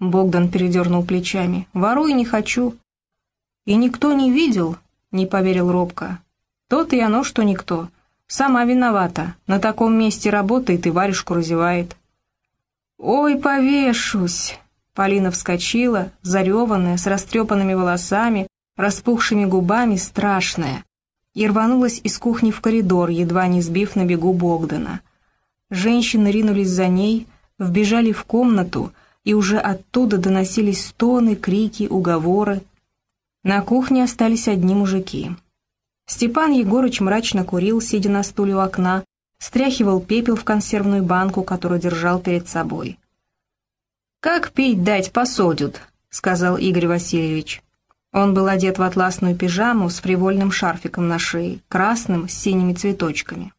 Богдан передернул плечами. «Воруй не хочу». «И никто не видел?» — не поверил робко. «То-то и оно, что никто. Сама виновата. На таком месте работает и варежку разевает». «Ой, повешусь!» Полина вскочила, зареванная, с растрепанными волосами, распухшими губами, страшная, и рванулась из кухни в коридор, едва не сбив на бегу Богдана. Женщины ринулись за ней, вбежали в комнату, и уже оттуда доносились стоны, крики, уговоры. На кухне остались одни мужики. Степан Егорыч мрачно курил, сидя на стуле у окна, стряхивал пепел в консервную банку, которую держал перед собой. «Как пить дать посодят», — сказал Игорь Васильевич. Он был одет в атласную пижаму с фривольным шарфиком на шее, красным, с синими цветочками.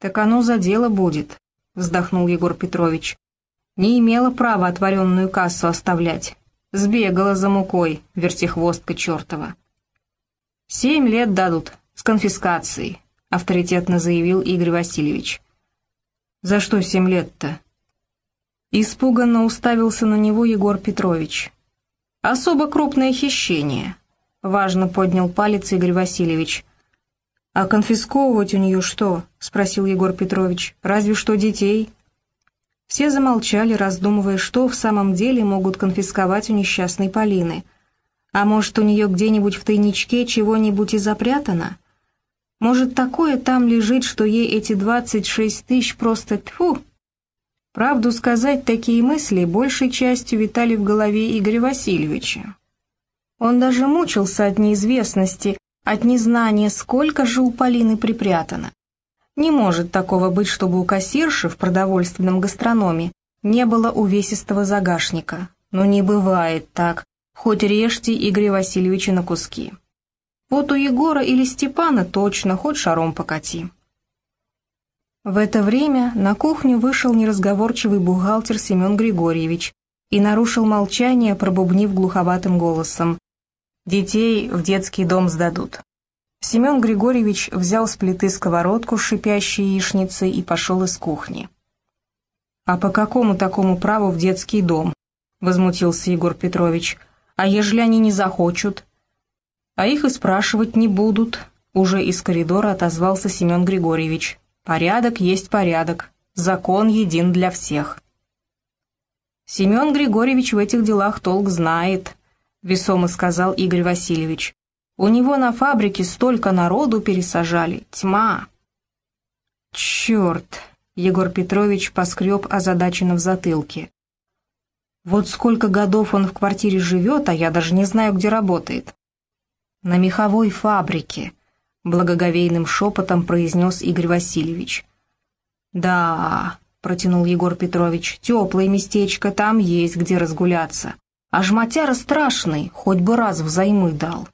«Так оно за дело будет», — вздохнул Егор Петрович. Не имела права отворенную кассу оставлять. Сбегала за мукой, вертихвостка чертова. «Семь лет дадут, с конфискацией», — авторитетно заявил Игорь Васильевич. «За что семь лет-то?» Испуганно уставился на него Егор Петрович. «Особо крупное хищение», — важно поднял палец Игорь Васильевич. «А конфисковывать у нее что?» — спросил Егор Петрович. «Разве что детей». Все замолчали, раздумывая, что в самом деле могут конфисковать у несчастной Полины. А может, у нее где-нибудь в тайничке чего-нибудь и запрятано? Может, такое там лежит, что ей эти двадцать шесть тысяч просто тьфу? Правду сказать, такие мысли большей частью витали в голове Игоря Васильевича. Он даже мучился от неизвестности, от незнания, сколько же у Полины припрятано. Не может такого быть, чтобы у кассирши в продовольственном гастрономе не было увесистого загашника. Но не бывает так, хоть режьте Игоря Васильевича на куски. Вот у Егора или Степана точно, хоть шаром покати. В это время на кухню вышел неразговорчивый бухгалтер Семен Григорьевич и нарушил молчание, пробубнив глуховатым голосом. «Детей в детский дом сдадут». Семен Григорьевич взял с плиты сковородку с шипящей яичницей и пошел из кухни. «А по какому такому праву в детский дом?» — возмутился Егор Петрович. «А ежели они не захочут?» «А их и спрашивать не будут», — уже из коридора отозвался Семен Григорьевич. «Порядок есть порядок, закон един для всех». «Семен Григорьевич в этих делах толк знает», — весомо сказал Игорь Васильевич. У него на фабрике столько народу пересажали. Тьма. Черт! Егор Петрович поскреб озадаченно в затылке. Вот сколько годов он в квартире живет, а я даже не знаю, где работает. На меховой фабрике, благоговейным шепотом произнес Игорь Васильевич. Да, протянул Егор Петрович, теплое местечко, там есть где разгуляться. А жматяра страшный, хоть бы раз взаймы дал.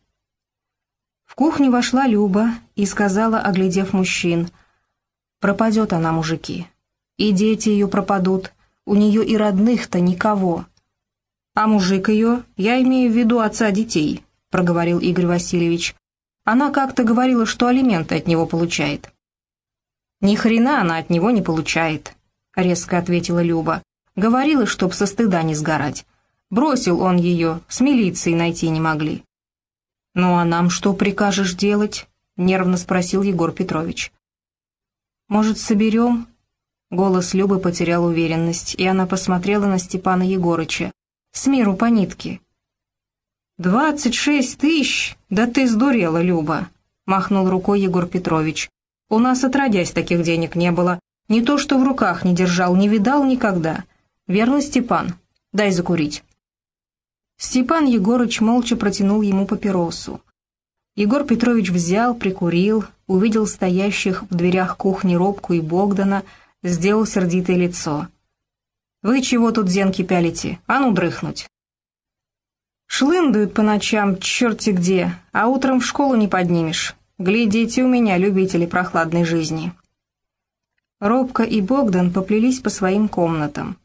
В кухню вошла Люба и сказала, оглядев мужчин, «Пропадет она, мужики. И дети ее пропадут, у нее и родных-то никого». «А мужик ее, я имею в виду отца детей», — проговорил Игорь Васильевич. «Она как-то говорила, что алименты от него получает». «Ни хрена она от него не получает», — резко ответила Люба. «Говорила, чтоб со стыда не сгорать. Бросил он ее, с милицией найти не могли». «Ну а нам что прикажешь делать?» — нервно спросил Егор Петрович. «Может, соберем?» Голос Любы потерял уверенность, и она посмотрела на Степана Егорыча. «С миру по нитке». «Двадцать шесть тысяч? Да ты сдурела, Люба!» — махнул рукой Егор Петрович. «У нас отродясь таких денег не было. Не то что в руках не держал, не видал никогда. Верно, Степан? Дай закурить». Степан Егорыч молча протянул ему папиросу. Егор Петрович взял, прикурил, увидел стоящих в дверях кухни Робку и Богдана, сделал сердитое лицо. «Вы чего тут зенки пялите? А ну дрыхнуть!» «Шлындают по ночам черти где, а утром в школу не поднимешь. Глядите у меня, любители прохладной жизни!» Робка и Богдан поплелись по своим комнатам.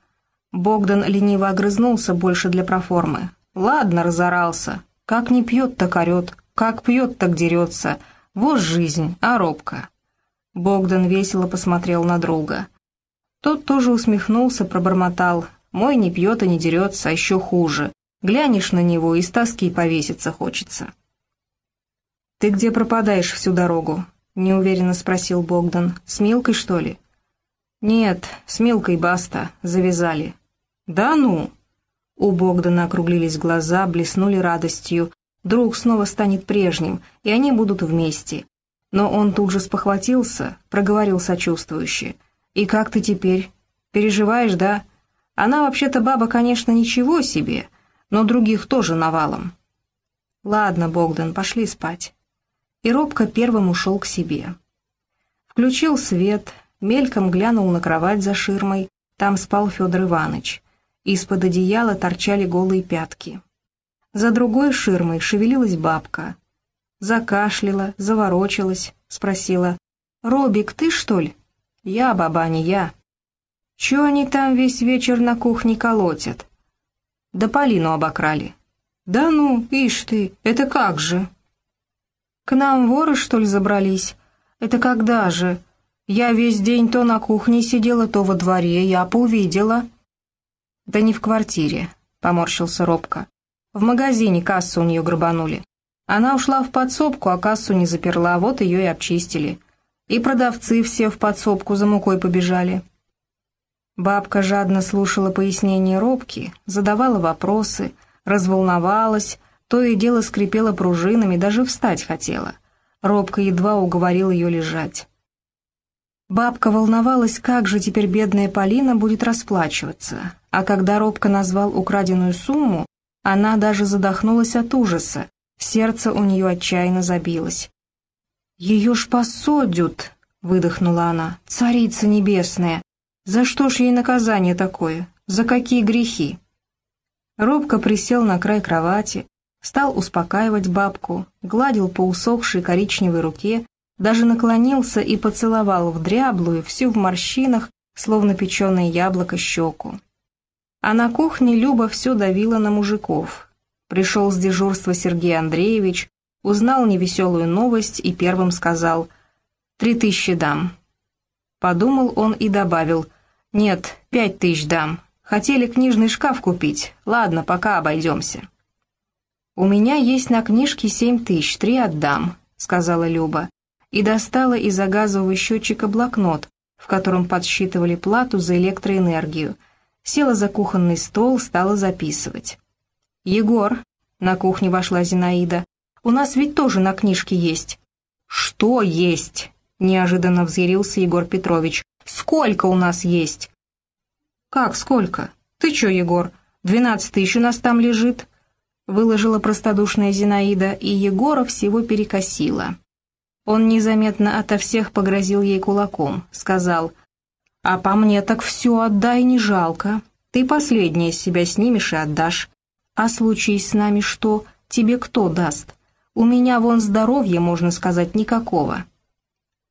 Богдан лениво огрызнулся больше для проформы. Ладно, разорался. Как не пьет, так орет. Как пьет, так дерется. Вот жизнь, а робко. Богдан весело посмотрел на друга. Тот тоже усмехнулся, пробормотал. Мой не пьет и не дерется, а еще хуже. Глянешь на него, и с тоски повеситься хочется. «Ты где пропадаешь всю дорогу?» — неуверенно спросил Богдан. «С Милкой, что ли?» «Нет, с Милкой баста. Завязали». «Да ну!» У Богдана округлились глаза, блеснули радостью. Друг снова станет прежним, и они будут вместе. Но он тут же спохватился, проговорил сочувствующе. «И как ты теперь? Переживаешь, да? Она вообще-то баба, конечно, ничего себе, но других тоже навалом». «Ладно, Богдан, пошли спать». И робко первым ушел к себе. Включил свет, мельком глянул на кровать за ширмой, там спал Федор Иванович. Из-под одеяла торчали голые пятки. За другой ширмой шевелилась бабка. Закашляла, заворочилась, спросила. «Робик, ты что ли?» «Я, баба, не я». «Чё они там весь вечер на кухне колотят?» «Да Полину обокрали». «Да ну, ишь ты, это как же?» «К нам воры, что ли, забрались? Это когда же? Я весь день то на кухне сидела, то во дворе, я поувидела». «Да не в квартире», — поморщился робко. «В магазине кассу у нее грабанули. Она ушла в подсобку, а кассу не заперла, вот ее и обчистили. И продавцы все в подсобку за мукой побежали». Бабка жадно слушала пояснения робки, задавала вопросы, разволновалась, то и дело скрипела пружинами, даже встать хотела. Робка едва уговорил ее лежать. Бабка волновалась, как же теперь бедная Полина будет расплачиваться, а когда Робка назвал украденную сумму, она даже задохнулась от ужаса, сердце у нее отчаянно забилось. «Ее ж посодят!» — выдохнула она. «Царица небесная! За что ж ей наказание такое? За какие грехи?» Робко присел на край кровати, стал успокаивать бабку, гладил по усохшей коричневой руке, даже наклонился и поцеловал в дряблую, всю в морщинах, словно печеное яблоко, щеку. А на кухне Люба все давила на мужиков. Пришел с дежурства Сергей Андреевич, узнал невеселую новость и первым сказал «Три тысячи дам». Подумал он и добавил «Нет, пять тысяч дам. Хотели книжный шкаф купить. Ладно, пока обойдемся». «У меня есть на книжке семь тысяч, три отдам», — сказала Люба и достала из-за газового счетчика блокнот, в котором подсчитывали плату за электроэнергию. Села за кухонный стол, стала записывать. «Егор», — на кухне вошла Зинаида, — «у нас ведь тоже на книжке есть». «Что есть?» — неожиданно взъярился Егор Петрович. «Сколько у нас есть?» «Как сколько? Ты чё, Егор, двенадцать тысяч у нас там лежит?» Выложила простодушная Зинаида, и Егора всего перекосила. Он незаметно ото всех погрозил ей кулаком, сказал, «А по мне так все отдай, не жалко. Ты последнее с себя снимешь и отдашь. А случись с нами что, тебе кто даст? У меня вон здоровья, можно сказать, никакого».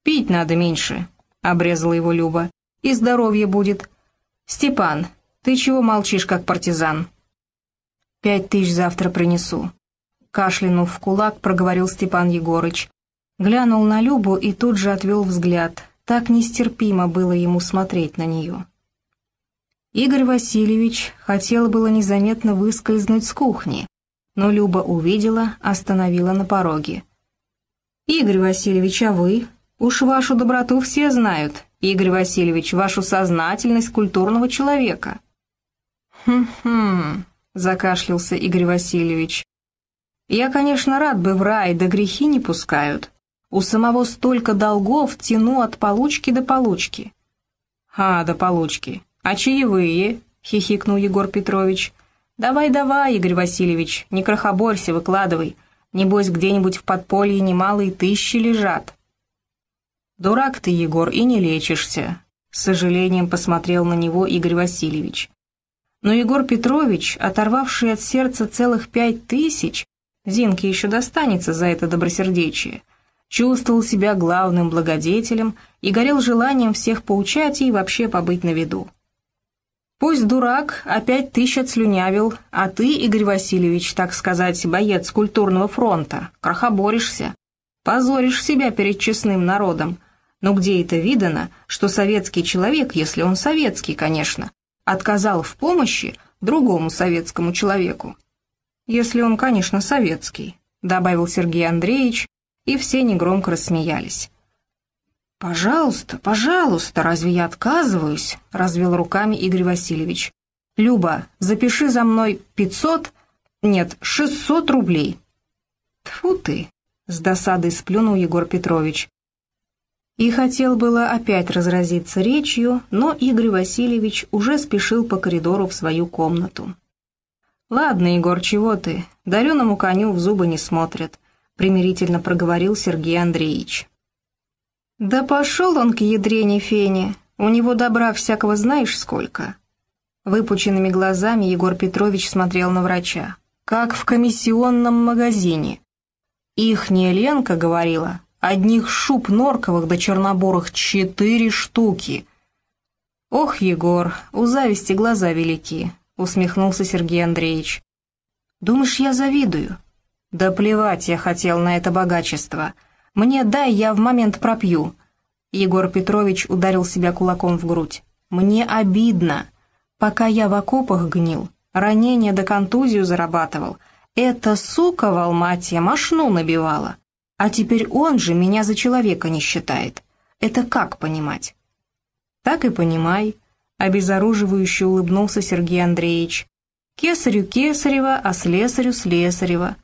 «Пить надо меньше», — обрезала его Люба, — «и здоровье будет. Степан, ты чего молчишь, как партизан?» «Пять тысяч завтра принесу», — кашлянув в кулак, проговорил Степан Егорыч, Глянул на Любу и тут же отвел взгляд. Так нестерпимо было ему смотреть на нее. Игорь Васильевич хотел было незаметно выскользнуть с кухни, но Люба увидела, остановила на пороге. «Игорь Васильевич, а вы? Уж вашу доброту все знают. Игорь Васильевич, вашу сознательность культурного человека». «Хм-хм», — закашлялся Игорь Васильевич. «Я, конечно, рад бы в рай, да грехи не пускают. У самого столько долгов тяну от получки до получки». «А, до получки. А чаевые?» — хихикнул Егор Петрович. «Давай-давай, Игорь Васильевич, не крохоборься, выкладывай. Небось, где-нибудь в подполье немалые тысячи лежат». «Дурак ты, Егор, и не лечишься», — с сожалением посмотрел на него Игорь Васильевич. Но Егор Петрович, оторвавший от сердца целых пять тысяч, Зинке еще достанется за это добросердечие — чувствовал себя главным благодетелем и горел желанием всех поучать и вообще побыть на виду. Пусть дурак опять тысяч отслюнявил, а ты, Игорь Васильевич, так сказать, боец культурного фронта, крохоборешься, позоришь себя перед честным народом. Но где это видано, что советский человек, если он советский, конечно, отказал в помощи другому советскому человеку. Если он, конечно, советский, добавил Сергей Андреевич, и все негромко рассмеялись. «Пожалуйста, пожалуйста, разве я отказываюсь?» — развел руками Игорь Васильевич. «Люба, запиши за мной пятьсот, нет, шестьсот рублей». Тфу ты!» — с досадой сплюнул Егор Петрович. И хотел было опять разразиться речью, но Игорь Васильевич уже спешил по коридору в свою комнату. «Ладно, Егор, чего ты? Дареному коню в зубы не смотрят», — примирительно проговорил Сергей Андреевич. «Да пошел он к ядрене фене, у него добра всякого знаешь сколько». Выпученными глазами Егор Петрович смотрел на врача. «Как в комиссионном магазине». Ихняя Ленка говорила, одних шуб норковых до чернобурых четыре штуки. «Ох, Егор, у зависти глаза велики», — усмехнулся Сергей Андреевич. «Думаешь, я завидую?» «Да плевать я хотел на это богачество. Мне дай, я в момент пропью». Егор Петрович ударил себя кулаком в грудь. «Мне обидно. Пока я в окопах гнил, ранение до контузию зарабатывал, эта сука в Алмате машну набивала. А теперь он же меня за человека не считает. Это как понимать?» «Так и понимай», — обезоруживающе улыбнулся Сергей Андреевич. «Кесарю Кесарева, а слесарю Слесарева».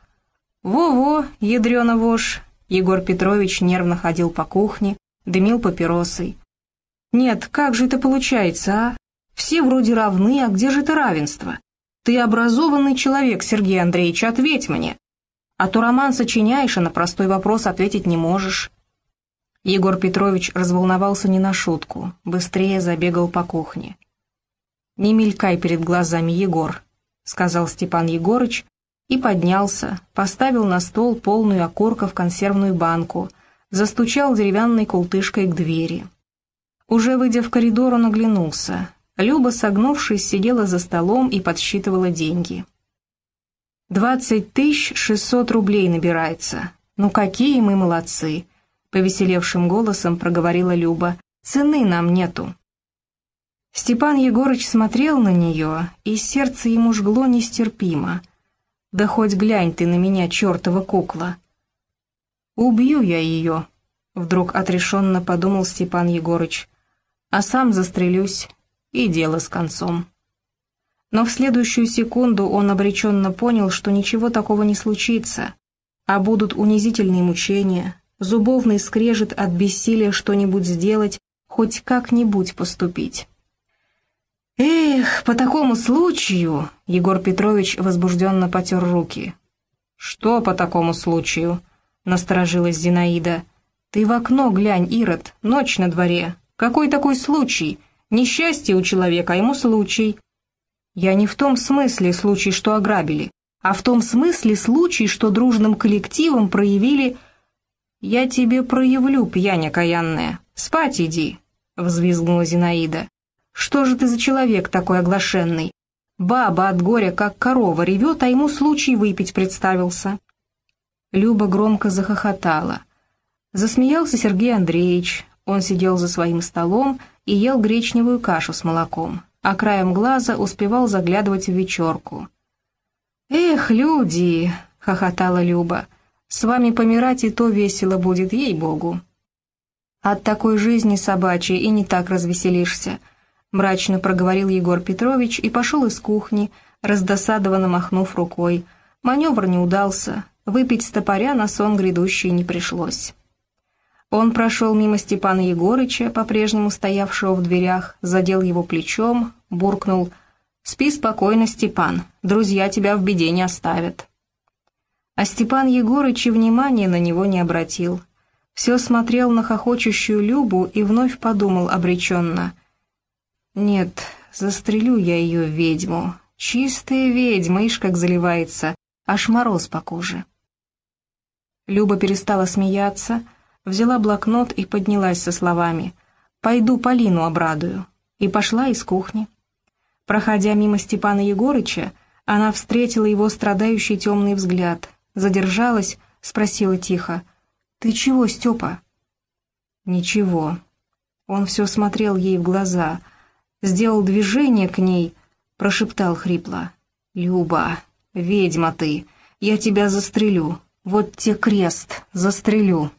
«Во-во, ядрёна вошь!» Егор Петрович нервно ходил по кухне, дымил папиросой. «Нет, как же это получается, а? Все вроде равны, а где же это равенство? Ты образованный человек, Сергей Андреевич, ответь мне. А то роман сочиняешь, а на простой вопрос ответить не можешь». Егор Петрович разволновался не на шутку, быстрее забегал по кухне. «Не мелькай перед глазами, Егор», — сказал Степан Егорыч и поднялся, поставил на стол полную окурков консервную банку, застучал деревянной култышкой к двери. Уже выйдя в коридор, он оглянулся. Люба, согнувшись, сидела за столом и подсчитывала деньги. «Двадцать тысяч шестьсот рублей набирается. Ну какие мы молодцы!» Повеселевшим голосом проговорила Люба. «Цены нам нету». Степан Егорыч смотрел на нее, и сердце ему жгло нестерпимо. «Да хоть глянь ты на меня, чертова кукла!» «Убью я ее», — вдруг отрешенно подумал Степан Егорыч, «а сам застрелюсь, и дело с концом». Но в следующую секунду он обреченно понял, что ничего такого не случится, а будут унизительные мучения, зубовный скрежет от бессилия что-нибудь сделать, хоть как-нибудь поступить. «Эх, по такому случаю...» — Егор Петрович возбужденно потер руки. «Что по такому случаю?» — насторожилась Зинаида. «Ты в окно глянь, Ирод, ночь на дворе. Какой такой случай? Несчастье у человека, а ему случай». «Я не в том смысле случай, что ограбили, а в том смысле случай, что дружным коллективом проявили...» «Я тебе проявлю, пьянь окаянная. Спать иди», — взвизгнула Зинаида. Что же ты за человек такой оглашенный? Баба от горя, как корова, ревет, а ему случай выпить представился. Люба громко захохотала. Засмеялся Сергей Андреевич. Он сидел за своим столом и ел гречневую кашу с молоком, а краем глаза успевал заглядывать в вечерку. «Эх, люди!» — хохотала Люба. «С вами помирать и то весело будет, ей-богу!» От такой жизни собачьей и не так развеселишься. — мрачно проговорил Егор Петрович и пошел из кухни, раздосадованно махнув рукой. Маневр не удался, выпить с топоря на сон грядущий не пришлось. Он прошел мимо Степана Егорыча, по-прежнему стоявшего в дверях, задел его плечом, буркнул «Спи спокойно, Степан, друзья тебя в беде не оставят». А Степан Егорыч и внимания на него не обратил. Все смотрел на хохочущую Любу и вновь подумал обреченно — нет, застрелю я ее ведьму. Чистая ведьма, ишь как заливается, аж мороз по коже. Люба перестала смеяться, взяла блокнот и поднялась со словами «Пойду Полину обрадую» и пошла из кухни. Проходя мимо Степана Егорыча, она встретила его страдающий темный взгляд, задержалась, спросила тихо «Ты чего, Степа?» «Ничего». Он все смотрел ей в глаза — сделал движение к ней, прошептал хрипло. «Люба, ведьма ты, я тебя застрелю, вот те крест, застрелю».